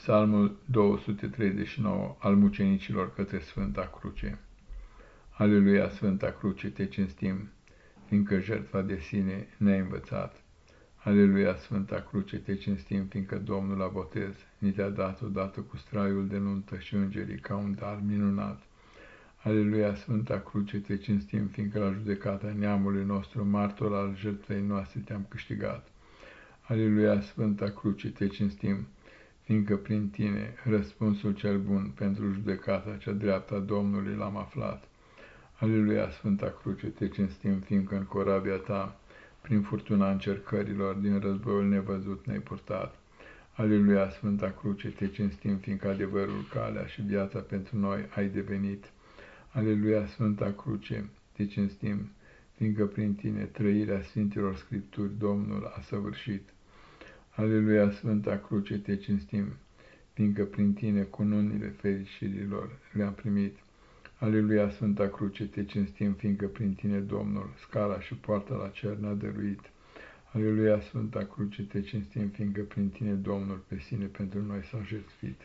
Psalmul 239 al mucenicilor către Sfânta Cruce. Aleluia, Sfânta Cruce, te cinstim, fiindcă jertfa de sine ne-a învățat. Aleluia, Sfânta Cruce, te cinstim, fiindcă Domnul la botez ni te-a dat odată cu straiul de nuntă și îngerii ca un dar minunat. Aleluia, Sfânta Cruce, te cinstim, fiindcă la judecata neamului nostru, martor al jertfei noastre, te-am câștigat. Aleluia, Sfânta Cruce, te cinstim, fiindcă prin tine răspunsul cel bun pentru judecata cea dreaptă a Domnului l-am aflat. Aleluia, Sfânta Cruce, te cinstim, fiindcă în corabia ta, prin furtuna încercărilor, din războiul nevăzut ne-ai purtat. Aleluia, Sfânta Cruce, te cinstim, fiindcă adevărul, calea și viața pentru noi ai devenit. Aleluia, Sfânta Cruce, te cinstim, fiindcă prin tine trăirea Sfintilor Scripturi Domnul a săvârșit. Aleluia, Sfânta Cruce, te cinstim, fiindcă prin tine cununile fericirilor le-am primit. Aleluia, Sfânta Cruce, te cinstim, fiindcă prin tine Domnul scala și poarta la cer ne-a dăruit. Aleluia, Sfânta Cruce, te cinstim, fiindcă prin tine Domnul pe sine pentru noi s-a jertfit.